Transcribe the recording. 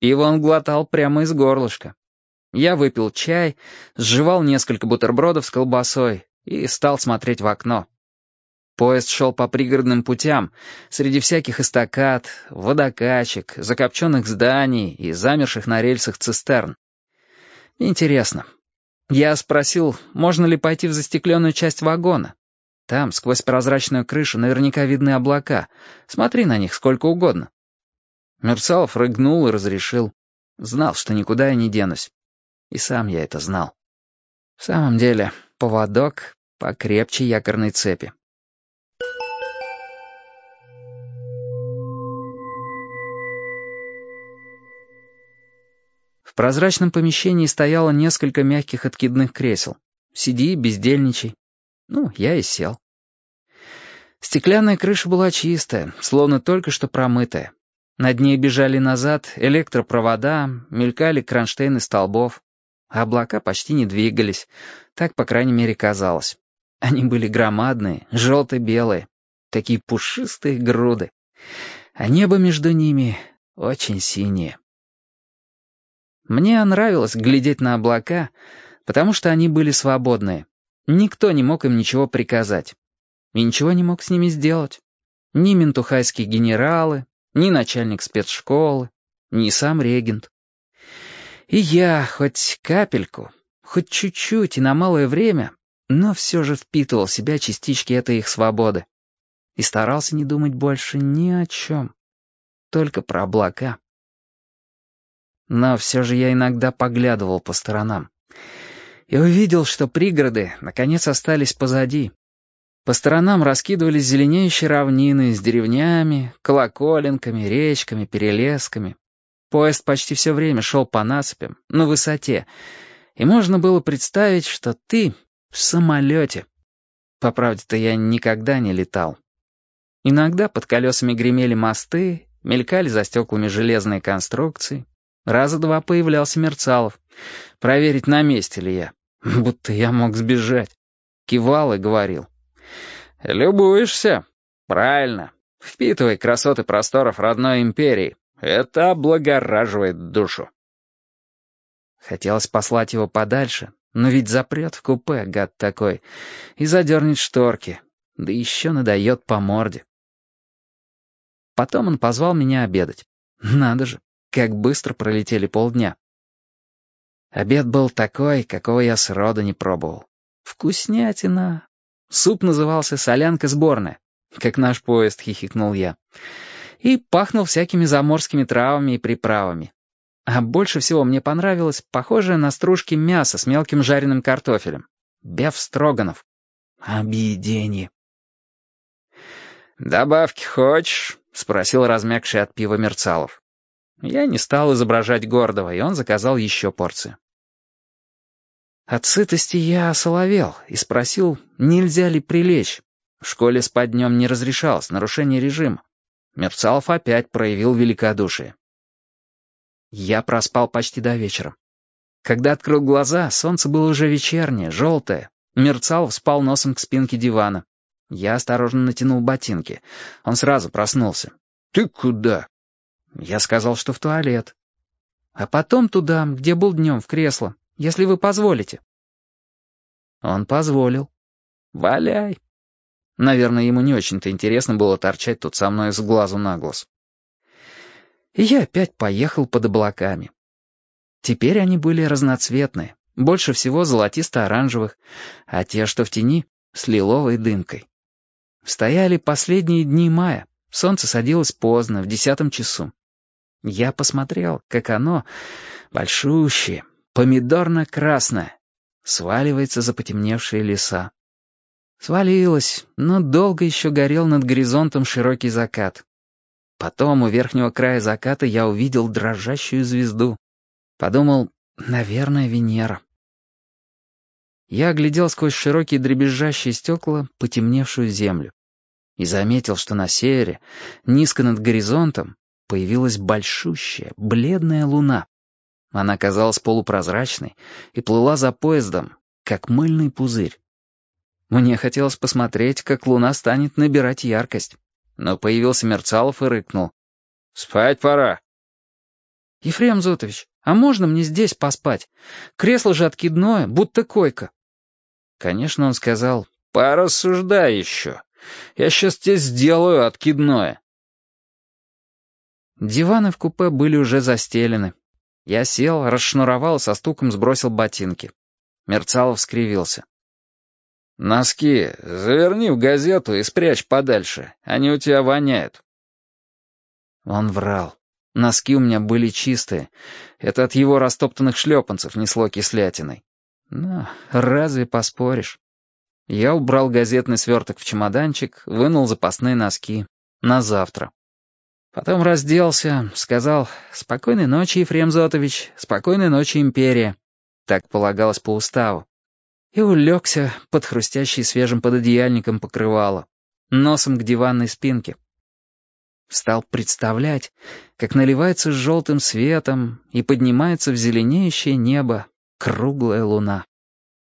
Его он глотал прямо из горлышка. Я выпил чай, сживал несколько бутербродов с колбасой и стал смотреть в окно. Поезд шел по пригородным путям, среди всяких эстакад, водокачек, закопченных зданий и замерших на рельсах цистерн. Интересно. Я спросил, можно ли пойти в застекленную часть вагона. Там, сквозь прозрачную крышу, наверняка видны облака. Смотри на них сколько угодно. Мерцалов рыгнул и разрешил. Знал, что никуда я не денусь. И сам я это знал. В самом деле, поводок покрепче якорной цепи. В прозрачном помещении стояло несколько мягких откидных кресел. Сиди, бездельничай. Ну, я и сел. Стеклянная крыша была чистая, словно только что промытая. Над ней бежали назад электропровода, мелькали кронштейны столбов. А облака почти не двигались, так, по крайней мере, казалось. Они были громадные, желто-белые, такие пушистые груды. А небо между ними очень синее. Мне нравилось глядеть на облака, потому что они были свободные. Никто не мог им ничего приказать. И ничего не мог с ними сделать. Ни ментухайские генералы, ни начальник спецшколы, ни сам регент. И я хоть капельку, хоть чуть-чуть и на малое время, но все же впитывал в себя частички этой их свободы. И старался не думать больше ни о чем, только про облака. Но все же я иногда поглядывал по сторонам и увидел, что пригороды наконец остались позади, по сторонам раскидывались зеленеющие равнины с деревнями, колоколенками, речками, перелесками. Поезд почти все время шел по насыпям, на высоте, и можно было представить, что ты в самолете. По правде-то я никогда не летал. Иногда под колесами гремели мосты, мелькали за стеклами железные конструкции. Раза два появлялся Мерцалов. Проверить, на месте ли я. Будто я мог сбежать. Кивал и говорил. «Любуешься? Правильно. Впитывай красоты просторов родной империи. Это облагораживает душу». Хотелось послать его подальше, но ведь запрет в купе, гад такой, и задернет шторки, да еще надает по морде. Потом он позвал меня обедать. Надо же, как быстро пролетели полдня. Обед был такой, какого я сроду не пробовал. Вкуснятина, Суп назывался «Солянка сборная», как наш поезд, хихикнул я. И пахнул всякими заморскими травами и приправами. А больше всего мне понравилось похожее на стружки мясо с мелким жареным картофелем. Беф Строганов. Объедение. «Добавки хочешь?» — спросил размягший от пива Мерцалов. Я не стал изображать гордого, и он заказал еще порцию. От сытости я осоловел и спросил, нельзя ли прилечь. В школе спать днем не разрешалось, нарушение режима. Мерцалов опять проявил великодушие. Я проспал почти до вечера. Когда открыл глаза, солнце было уже вечернее, желтое. Мерцалов спал носом к спинке дивана. Я осторожно натянул ботинки. Он сразу проснулся. «Ты куда?» Я сказал, что в туалет. А потом туда, где был днем, в кресло если вы позволите». Он позволил. «Валяй». Наверное, ему не очень-то интересно было торчать тут со мной с глазу на глаз. И я опять поехал под облаками. Теперь они были разноцветные, больше всего золотисто-оранжевых, а те, что в тени, с лиловой дымкой. Стояли последние дни мая, солнце садилось поздно, в десятом часу. Я посмотрел, как оно, большущее, помидорно-красная, сваливается за потемневшие леса. Свалилась, но долго еще горел над горизонтом широкий закат. Потом у верхнего края заката я увидел дрожащую звезду. Подумал, наверное, Венера. Я оглядел сквозь широкие дребезжащие стекла потемневшую землю и заметил, что на севере, низко над горизонтом, появилась большущая, бледная луна. Она казалась полупрозрачной и плыла за поездом, как мыльный пузырь. Мне хотелось посмотреть, как луна станет набирать яркость. Но появился Мерцалов и рыкнул. «Спать пора». «Ефрем Зотович, а можно мне здесь поспать? Кресло же откидное, будто койка». Конечно, он сказал, «Порассуждай еще. Я сейчас тебе сделаю откидное». Диваны в купе были уже застелены. Я сел, расшнуровал со стуком сбросил ботинки. Мерцалов скривился. «Носки заверни в газету и спрячь подальше. Они у тебя воняют». Он врал. Носки у меня были чистые. Это от его растоптанных шлепанцев несло кислятиной. Ну, разве поспоришь? Я убрал газетный сверток в чемоданчик, вынул запасные носки. На завтра. Потом разделся, сказал «Спокойной ночи, Ефрем Зотович, спокойной ночи, Империя». Так полагалось по уставу. И улегся под хрустящий свежим пододеяльником покрывало, носом к диванной спинке. Стал представлять, как наливается желтым светом и поднимается в зеленеющее небо круглая луна.